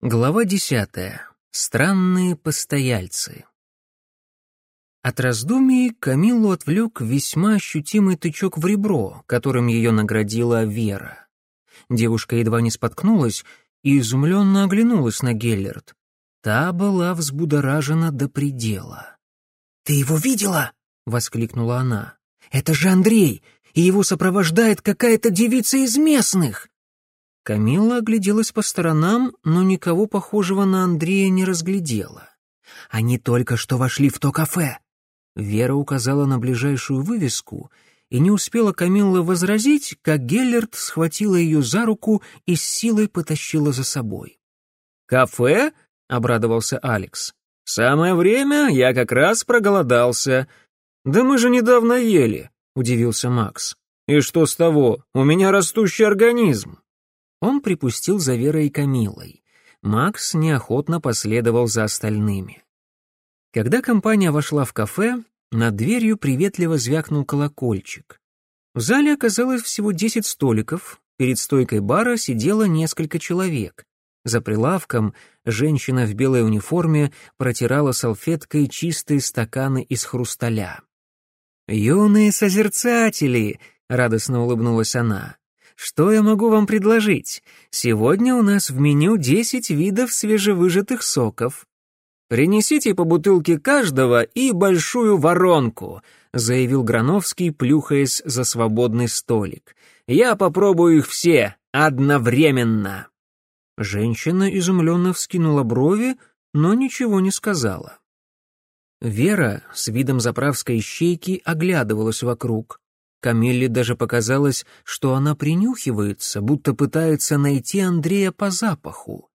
Глава десятая. Странные постояльцы. От раздумий Камиллу отвлек весьма ощутимый тычок в ребро, которым ее наградила Вера. Девушка едва не споткнулась и изумленно оглянулась на Геллерт. Та была взбудоражена до предела. «Ты его видела?» — воскликнула она. «Это же Андрей, и его сопровождает какая-то девица из местных!» Камилла огляделась по сторонам, но никого похожего на Андрея не разглядела. «Они только что вошли в то кафе!» Вера указала на ближайшую вывеску, и не успела Камилла возразить, как Геллерт схватила ее за руку и с силой потащила за собой. «Кафе?» — обрадовался Алекс. «Самое время, я как раз проголодался». «Да мы же недавно ели», — удивился Макс. «И что с того? У меня растущий организм». Он припустил за Верой и Камилой. Макс неохотно последовал за остальными. Когда компания вошла в кафе, над дверью приветливо звякнул колокольчик. В зале оказалось всего десять столиков, перед стойкой бара сидело несколько человек. За прилавком женщина в белой униформе протирала салфеткой чистые стаканы из хрусталя. «Юные созерцатели!» — радостно улыбнулась она. Что я могу вам предложить? Сегодня у нас в меню 10 видов свежевыжатых соков. Принесите по бутылке каждого и большую воронку, заявил Грановский, плюхаясь за свободный столик. Я попробую их все одновременно. Женщина изумленно вскинула брови, но ничего не сказала. Вера с видом заправской щейки оглядывалась вокруг. Камилле даже показалось, что она принюхивается, будто пытается найти Андрея по запаху.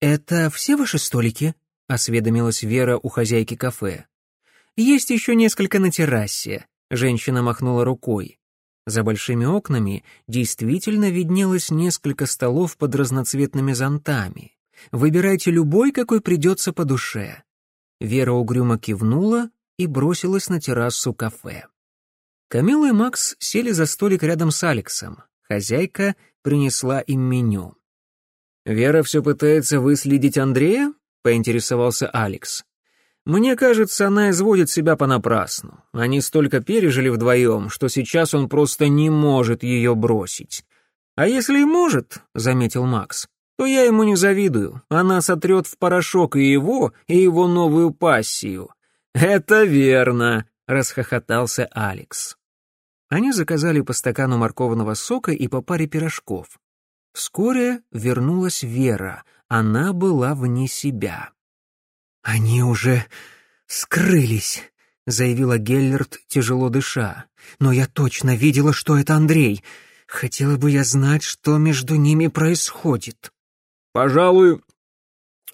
«Это все ваши столики?» — осведомилась Вера у хозяйки кафе. «Есть еще несколько на террасе», — женщина махнула рукой. За большими окнами действительно виднелось несколько столов под разноцветными зонтами. Выбирайте любой, какой придется по душе. Вера угрюмо кивнула и бросилась на террасу кафе. Камила и Макс сели за столик рядом с Алексом. Хозяйка принесла им меню. «Вера все пытается выследить Андрея?» — поинтересовался Алекс. «Мне кажется, она изводит себя понапрасну. Они столько пережили вдвоем, что сейчас он просто не может ее бросить. А если и может, — заметил Макс, — то я ему не завидую. Она сотрет в порошок и его, и его новую пассию». «Это верно», — расхохотался Алекс. Они заказали по стакану морковного сока и по паре пирожков. Вскоре вернулась Вера, она была вне себя. «Они уже скрылись», — заявила Геллерт, тяжело дыша. «Но я точно видела, что это Андрей. Хотела бы я знать, что между ними происходит». «Пожалуй,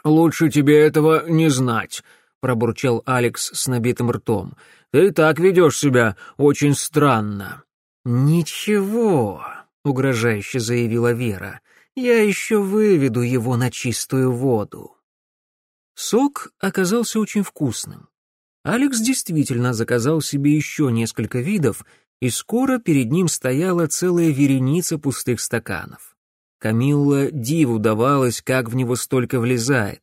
лучше тебе этого не знать», — пробурчал Алекс с набитым ртом. Ты так ведешь себя очень странно». «Ничего», — угрожающе заявила Вера, — «я еще выведу его на чистую воду». Сок оказался очень вкусным. Алекс действительно заказал себе еще несколько видов, и скоро перед ним стояла целая вереница пустых стаканов. Камилла диву давалась, как в него столько влезает.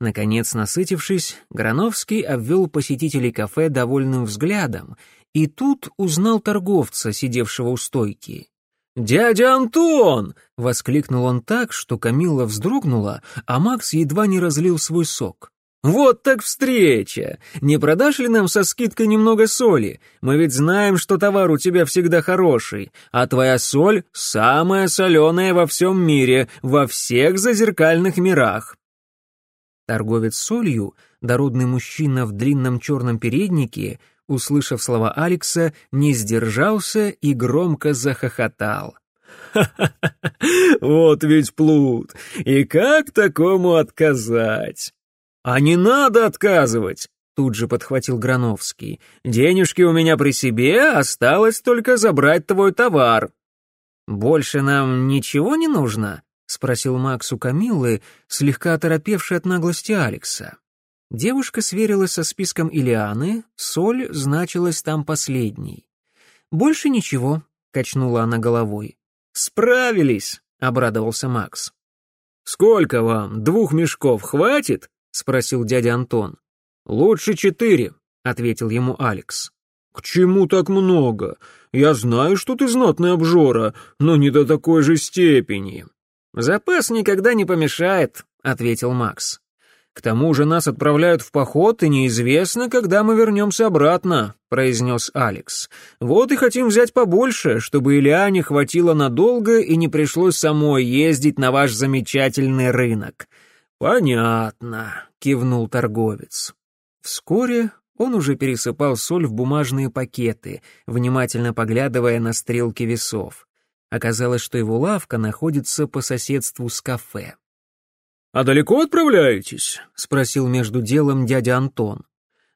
Наконец, насытившись, Грановский обвел посетителей кафе довольным взглядом и тут узнал торговца, сидевшего у стойки. «Дядя Антон!» — воскликнул он так, что Камилла вздрогнула, а Макс едва не разлил свой сок. «Вот так встреча! Не продашь ли нам со скидкой немного соли? Мы ведь знаем, что товар у тебя всегда хороший, а твоя соль самая соленая во всем мире, во всех зазеркальных мирах». Торговец солью, дородный мужчина в длинном черном переднике, услышав слова Алекса, не сдержался и громко захохотал. «Ха-ха-ха! Вот ведь плут! И как такому отказать?» «А не надо отказывать!» Тут же подхватил Грановский. «Денежки у меня при себе, осталось только забрать твой товар». «Больше нам ничего не нужно?» — спросил Макс у Камиллы, слегка оторопевший от наглости Алекса. Девушка сверилась со списком Илианы, соль значилась там последней. «Больше ничего», — качнула она головой. «Справились», — обрадовался Макс. «Сколько вам? Двух мешков хватит?» — спросил дядя Антон. «Лучше четыре», — ответил ему Алекс. «К чему так много? Я знаю, что ты знатный обжора, но не до такой же степени». «Запас никогда не помешает», — ответил Макс. «К тому же нас отправляют в поход, и неизвестно, когда мы вернемся обратно», — произнес Алекс. «Вот и хотим взять побольше, чтобы Ильяне хватило надолго и не пришлось самой ездить на ваш замечательный рынок». «Понятно», — кивнул торговец. Вскоре он уже пересыпал соль в бумажные пакеты, внимательно поглядывая на стрелки весов. Оказалось, что его лавка находится по соседству с кафе. «А далеко отправляетесь?» — спросил между делом дядя Антон.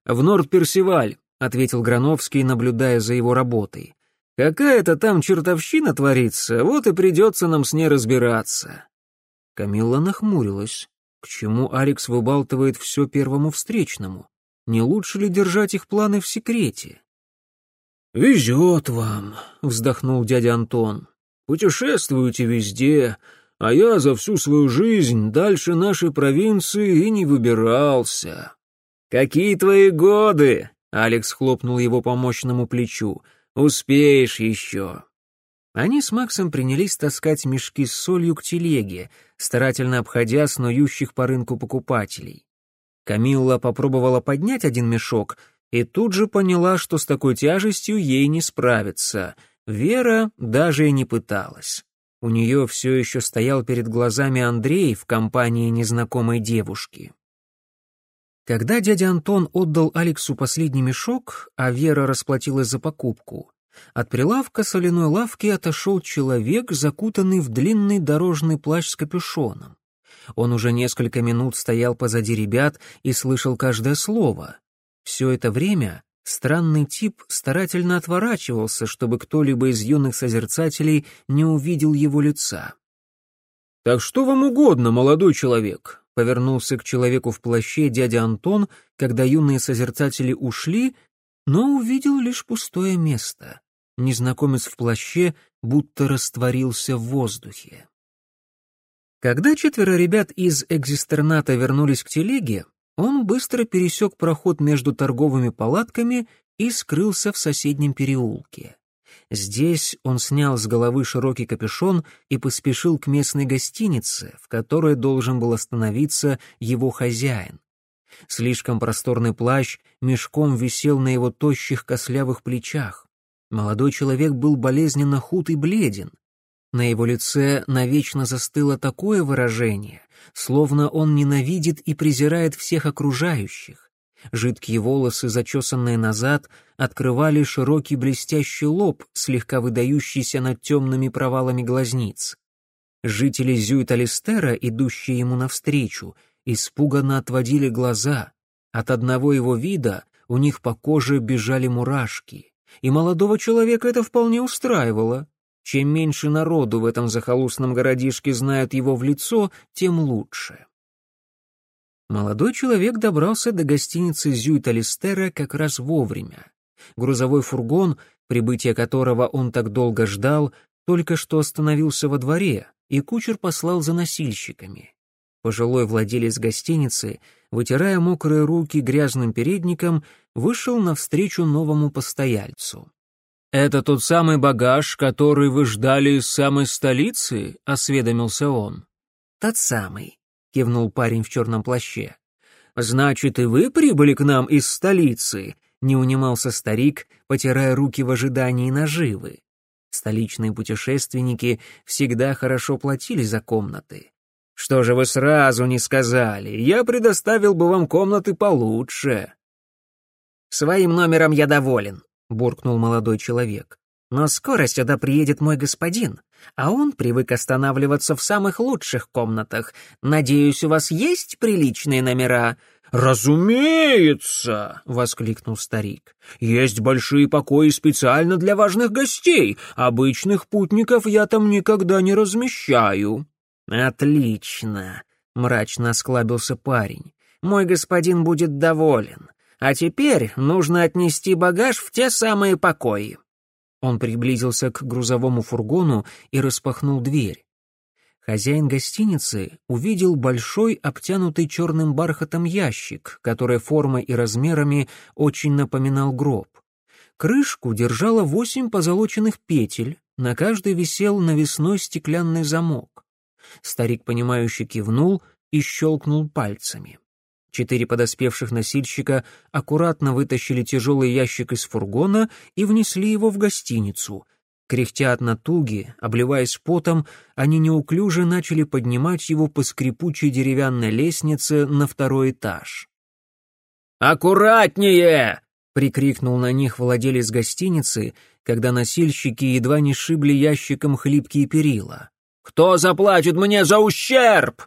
«В Норд-Персиваль», — ответил Грановский, наблюдая за его работой. «Какая-то там чертовщина творится, вот и придется нам с ней разбираться». Камилла нахмурилась. К чему Алекс выбалтывает все первому встречному? Не лучше ли держать их планы в секрете? «Везет вам», — вздохнул дядя Антон. «Путешествуете везде, а я за всю свою жизнь дальше нашей провинции и не выбирался». «Какие твои годы?» — Алекс хлопнул его по мощному плечу. «Успеешь еще». Они с Максом принялись таскать мешки с солью к телеге, старательно обходя снующих по рынку покупателей. Камилла попробовала поднять один мешок и тут же поняла, что с такой тяжестью ей не справиться. Вера даже и не пыталась. У нее все еще стоял перед глазами Андрей в компании незнакомой девушки. Когда дядя Антон отдал Алексу последний мешок, а Вера расплатилась за покупку, от прилавка соляной лавки отошел человек, закутанный в длинный дорожный плащ с капюшоном. Он уже несколько минут стоял позади ребят и слышал каждое слово. Все это время странный тип старательно отворачивался, чтобы кто-либо из юных созерцателей не увидел его лица. «Так что вам угодно, молодой человек?» — повернулся к человеку в плаще дядя Антон, когда юные созерцатели ушли, но увидел лишь пустое место. Незнакомец в плаще будто растворился в воздухе. Когда четверо ребят из экзистерната вернулись к телеге, он быстро пересек проход между торговыми палатками и скрылся в соседнем переулке. Здесь он снял с головы широкий капюшон и поспешил к местной гостинице, в которой должен был остановиться его хозяин. Слишком просторный плащ мешком висел на его тощих кослявых плечах. Молодой человек был болезненно худ и бледен. На его лице навечно застыло такое выражение, словно он ненавидит и презирает всех окружающих. Жидкие волосы, зачесанные назад, открывали широкий блестящий лоб, слегка выдающийся над темными провалами глазниц. Жители Зюит-Алистера, идущие ему навстречу, испуганно отводили глаза. От одного его вида у них по коже бежали мурашки и молодого человека это вполне устраивало. Чем меньше народу в этом захолустном городишке знают его в лицо, тем лучше. Молодой человек добрался до гостиницы Зюит-Алистера как раз вовремя. Грузовой фургон, прибытие которого он так долго ждал, только что остановился во дворе, и кучер послал за носильщиками. Пожилой владелец гостиницы, вытирая мокрые руки грязным передником, вышел навстречу новому постояльцу. «Это тот самый багаж, который вы ждали из самой столицы?» — осведомился он. «Тот самый», — кивнул парень в черном плаще. «Значит, и вы прибыли к нам из столицы?» — не унимался старик, потирая руки в ожидании наживы. Столичные путешественники всегда хорошо платили за комнаты. «Что же вы сразу не сказали? Я предоставил бы вам комнаты получше». «Своим номером я доволен», — буркнул молодой человек. «Но скоро сюда приедет мой господин, а он привык останавливаться в самых лучших комнатах. Надеюсь, у вас есть приличные номера?» «Разумеется!» — воскликнул старик. «Есть большие покои специально для важных гостей. Обычных путников я там никогда не размещаю». «Отлично», — мрачно осклабился парень. «Мой господин будет доволен. А теперь нужно отнести багаж в те самые покои». Он приблизился к грузовому фургону и распахнул дверь. Хозяин гостиницы увидел большой, обтянутый черным бархатом ящик, который формой и размерами очень напоминал гроб. Крышку держало восемь позолоченных петель, на каждой висел навесной стеклянный замок. Старик, понимающе кивнул и щелкнул пальцами. Четыре подоспевших носильщика аккуратно вытащили тяжелый ящик из фургона и внесли его в гостиницу. Кряхтя от натуги, обливаясь потом, они неуклюже начали поднимать его по скрипучей деревянной лестнице на второй этаж. «Аккуратнее!» — прикрикнул на них владелец гостиницы, когда носильщики едва не шибли ящиком хлипкие перила. «Кто заплатит мне за ущерб?»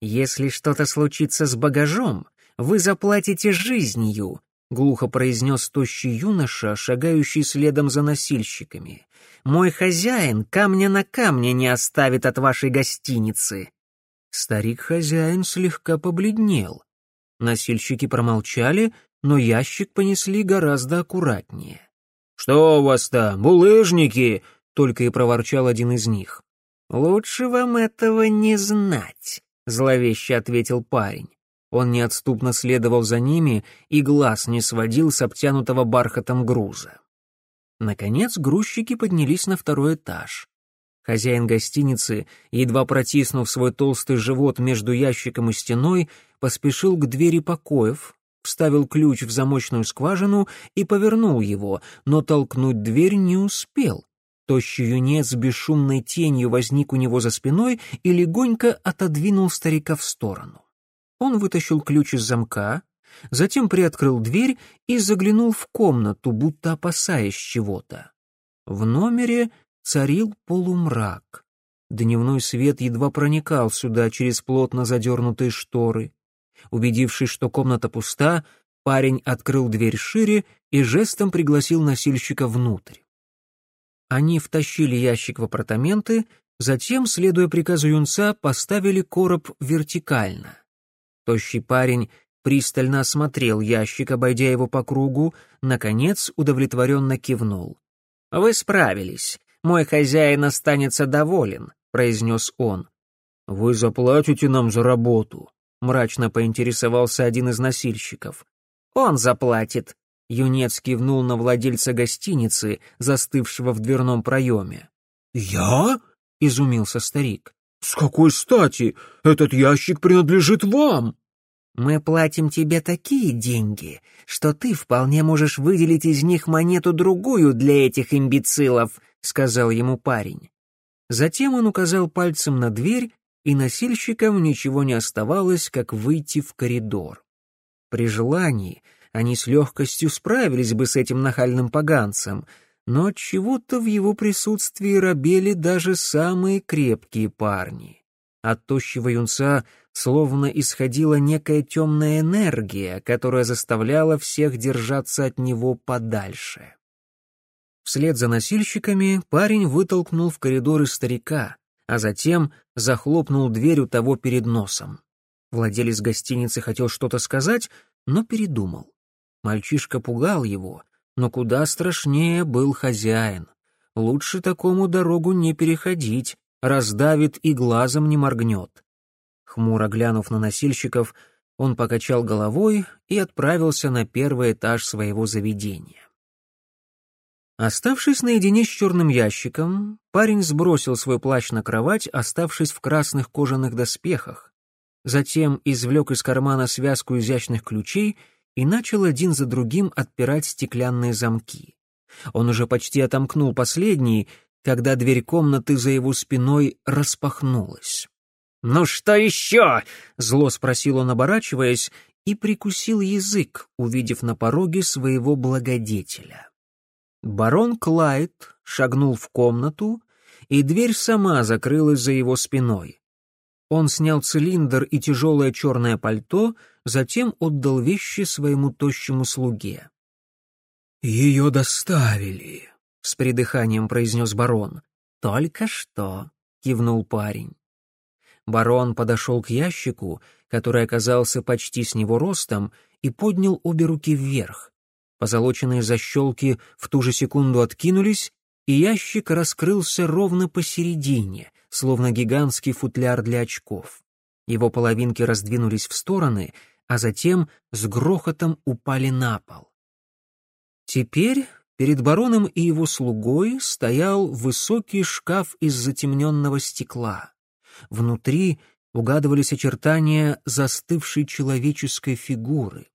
«Если что-то случится с багажом, вы заплатите жизнью», — глухо произнес тощий юноша, шагающий следом за носильщиками. «Мой хозяин камня на камне не оставит от вашей гостиницы». Старик-хозяин слегка побледнел. Носильщики промолчали, но ящик понесли гораздо аккуратнее. «Что у вас там, булыжники?» — только и проворчал один из них. «Лучше вам этого не знать», зловеще ответил парень. Он неотступно следовал за ними и глаз не сводил с обтянутого бархатом груза. Наконец грузчики поднялись на второй этаж. Хозяин гостиницы, едва протиснув свой толстый живот между ящиком и стеной, поспешил к двери покоев, вставил ключ в замочную скважину и повернул его, но толкнуть дверь не успел. Тощий юнец бесшумной тенью возник у него за спиной и легонько отодвинул старика в сторону. Он вытащил ключ из замка, затем приоткрыл дверь и заглянул в комнату, будто опасаясь чего-то. В номере царил полумрак. Дневной свет едва проникал сюда через плотно задернутые шторы. Убедившись, что комната пуста, парень открыл дверь шире и жестом пригласил носильщика внутрь. Они втащили ящик в апартаменты, затем, следуя приказу юнца, поставили короб вертикально. Тощий парень пристально осмотрел ящик, обойдя его по кругу, наконец удовлетворенно кивнул. «Вы справились. Мой хозяин останется доволен», — произнес он. «Вы заплатите нам за работу», — мрачно поинтересовался один из носильщиков. «Он заплатит», Юнец кивнул на владельца гостиницы, застывшего в дверном проеме. «Я?» — изумился старик. «С какой стати? Этот ящик принадлежит вам!» «Мы платим тебе такие деньги, что ты вполне можешь выделить из них монету-другую для этих имбецилов», — сказал ему парень. Затем он указал пальцем на дверь, и носильщикам ничего не оставалось, как выйти в коридор. При желании они с легкостью справились бы с этим нахальным поганцем, но чего-то в его присутствии робели даже самые крепкие парни. От тощего юнца словно исходила некая темная энергия, которая заставляла всех держаться от него подальше. Вслед за носильщиками парень вытолкнул в коридоры старика, а затем захлопнул дверь у того перед носом. Владелец гостиницы хотел что-то сказать, но передумал. Мальчишка пугал его, но куда страшнее был хозяин. Лучше такому дорогу не переходить, раздавит и глазом не моргнет. Хмуро глянув на носильщиков, он покачал головой и отправился на первый этаж своего заведения. Оставшись наедине с черным ящиком, парень сбросил свой плащ на кровать, оставшись в красных кожаных доспехах. Затем извлек из кармана связку изящных ключей и начал один за другим отпирать стеклянные замки. Он уже почти отомкнул последний, когда дверь комнаты за его спиной распахнулась. «Ну что еще?» — зло спросил он, оборачиваясь, и прикусил язык, увидев на пороге своего благодетеля. Барон Клайд шагнул в комнату, и дверь сама закрылась за его спиной. Он снял цилиндр и тяжелое черное пальто, затем отдал вещи своему тощему слуге. «Ее доставили», — с придыханием произнес барон. «Только что», — кивнул парень. Барон подошел к ящику, который оказался почти с него ростом, и поднял обе руки вверх. Позолоченные защелки в ту же секунду откинулись, и ящик раскрылся ровно посередине, словно гигантский футляр для очков. Его половинки раздвинулись в стороны, а затем с грохотом упали на пол. Теперь перед бароном и его слугой стоял высокий шкаф из затемненного стекла. Внутри угадывались очертания застывшей человеческой фигуры.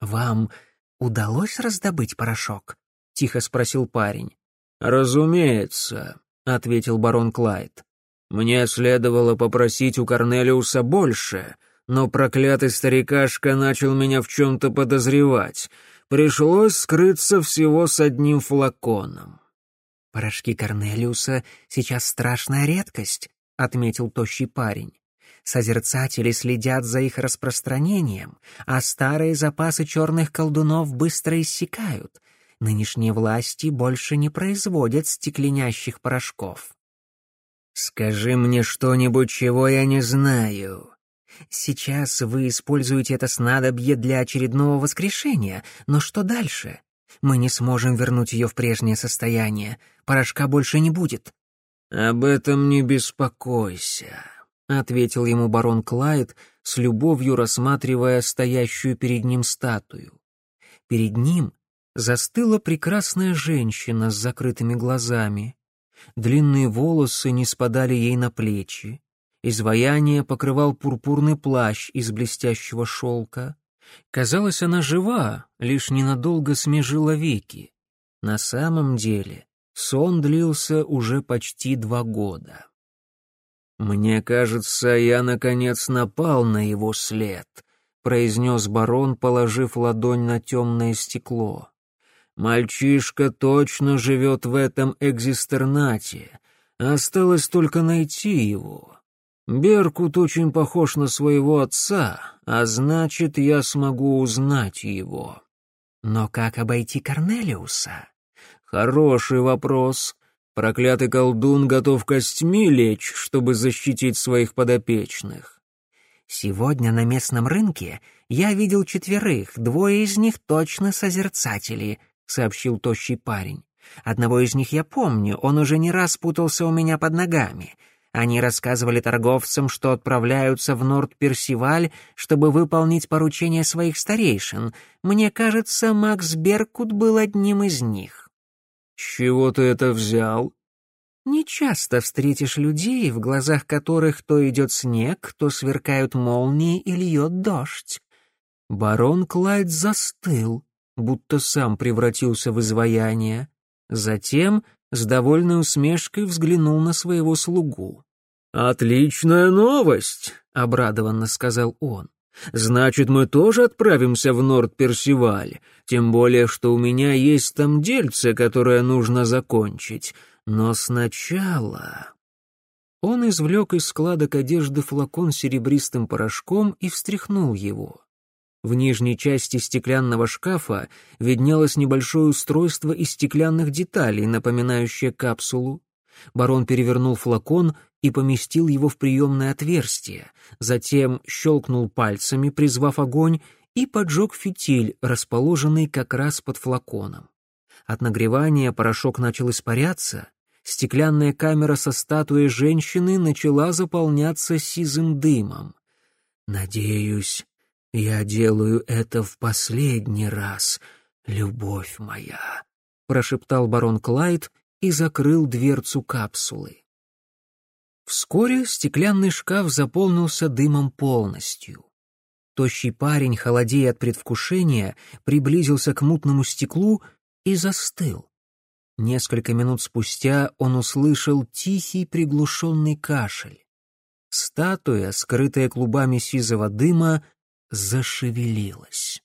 «Вам удалось раздобыть порошок?» — тихо спросил парень. «Разумеется», — ответил барон Клайд. «Мне следовало попросить у Корнелиуса больше, но проклятый старикашка начал меня в чем-то подозревать. Пришлось скрыться всего с одним флаконом». «Порошки Корнелиуса сейчас страшная редкость», — отметил тощий парень. Созерцатели следят за их распространением, а старые запасы черных колдунов быстро иссякают. Нынешние власти больше не производят стекленящих порошков. «Скажи мне что-нибудь, чего я не знаю». «Сейчас вы используете это снадобье для очередного воскрешения, но что дальше? Мы не сможем вернуть ее в прежнее состояние. Порошка больше не будет». «Об этом не беспокойся», ответил ему барон Клайд, с любовью рассматривая стоящую перед ним статую. Перед ним застыла прекрасная женщина с закрытыми глазами. Длинные волосы не спадали ей на плечи. Изваяние покрывал пурпурный плащ из блестящего шелка. Казалось, она жива, лишь ненадолго смежила веки. На самом деле сон длился уже почти два года. «Мне кажется, я, наконец, напал на его след», — произнес барон, положив ладонь на темное стекло. «Мальчишка точно живет в этом экзистернате. Осталось только найти его. Беркут очень похож на своего отца, а значит, я смогу узнать его». «Но как обойти Корнелиуса?» «Хороший вопрос», Проклятый колдун готов костьми лечь, чтобы защитить своих подопечных. Сегодня на местном рынке я видел четверых, двое из них точно созерцатели, сообщил тощий парень. Одного из них я помню, он уже не раз путался у меня под ногами. Они рассказывали торговцам, что отправляются в Норд-Персиваль, чтобы выполнить поручение своих старейшин. Мне кажется, Макс Беркут был одним из них. «С чего ты это взял?» «Не часто встретишь людей, в глазах которых то идет снег, то сверкают молнии и льет дождь». Барон Клайд застыл, будто сам превратился в изваяние. Затем с довольной усмешкой взглянул на своего слугу. «Отличная новость!» — обрадованно сказал он. Значит, мы тоже отправимся в Норд-Персиваль, тем более, что у меня есть там дельце, которое нужно закончить. Но сначала...» Он извлек из складок одежды флакон с серебристым порошком и встряхнул его. В нижней части стеклянного шкафа виднелось небольшое устройство из стеклянных деталей, напоминающее капсулу. Барон перевернул флакон и поместил его в приемное отверстие, затем щелкнул пальцами, призвав огонь, и поджег фитиль, расположенный как раз под флаконом. От нагревания порошок начал испаряться, стеклянная камера со статуей женщины начала заполняться сизым дымом. «Надеюсь, я делаю это в последний раз, любовь моя», — прошептал барон Клайд и закрыл дверцу капсулы. Вскоре стеклянный шкаф заполнился дымом полностью. Тощий парень, холодея от предвкушения, приблизился к мутному стеклу и застыл. Несколько минут спустя он услышал тихий приглушенный кашель. Статуя, скрытая клубами сизого дыма, зашевелилась.